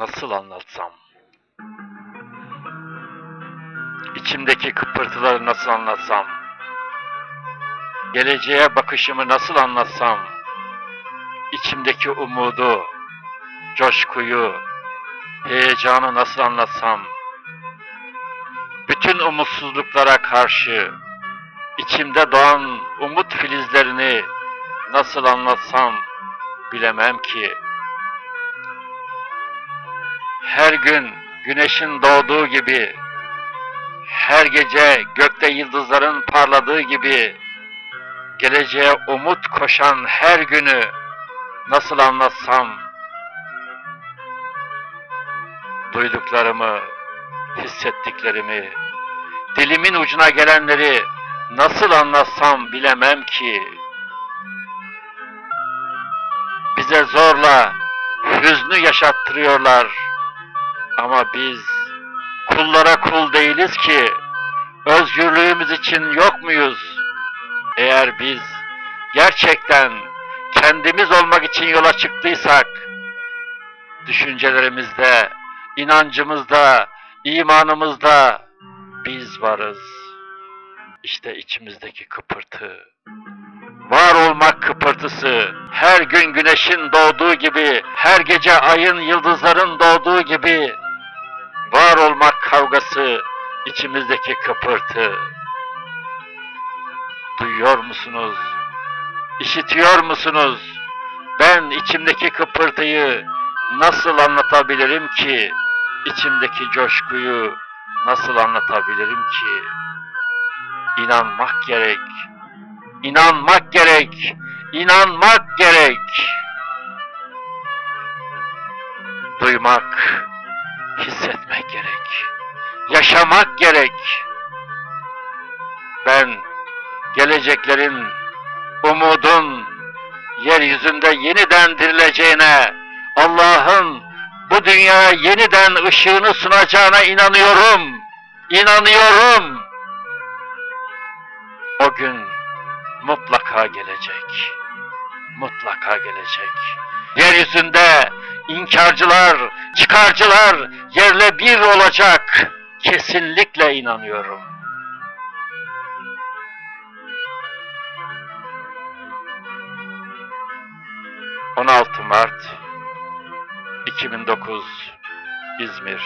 nasıl anlatsam? İçimdeki kıpırtıları nasıl anlatsam? Geleceğe bakışımı nasıl anlatsam? İçimdeki umudu, coşkuyu, heyecanı nasıl anlatsam? Bütün umutsuzluklara karşı içimde doğan umut filizlerini nasıl anlatsam bilemem ki. Her gün güneşin doğduğu gibi, her gece gökte yıldızların parladığı gibi, geleceğe umut koşan her günü nasıl anlatsam, duyduklarımı, hissettiklerimi, dilimin ucuna gelenleri nasıl anlatsam bilemem ki. Bize zorla hüznü yaşattırıyorlar. Ama biz kullara kul değiliz ki. Özgürlüğümüz için yok muyuz? Eğer biz gerçekten kendimiz olmak için yola çıktıysak, düşüncelerimizde, inancımızda, imanımızda biz varız. İşte içimizdeki kıpırtı. Var olmak kıpırtısı, her gün güneşin doğduğu gibi, her gece ayın, yıldızların doğduğu gibi, olmak kavgası, içimizdeki kıpırtı. Duyuyor musunuz? İşitiyor musunuz? Ben içimdeki kıpırtıyı nasıl anlatabilirim ki? İçimdeki coşkuyu nasıl anlatabilirim ki? İnanmak gerek. İnanmak gerek. İnanmak gerek. Duymak, hissetmek. Yaşamak gerek. Ben geleceklerin, umudun yeryüzünde yeniden dirileceğine, Allah'ın bu dünyaya yeniden ışığını sunacağına inanıyorum. İnanıyorum. O gün mutlaka gelecek. Mutlaka gelecek. Yeryüzünde inkarcılar, çıkarcılar yerle bir olacak. Kesinlikle inanıyorum. ...16 Mart 2009 İzmir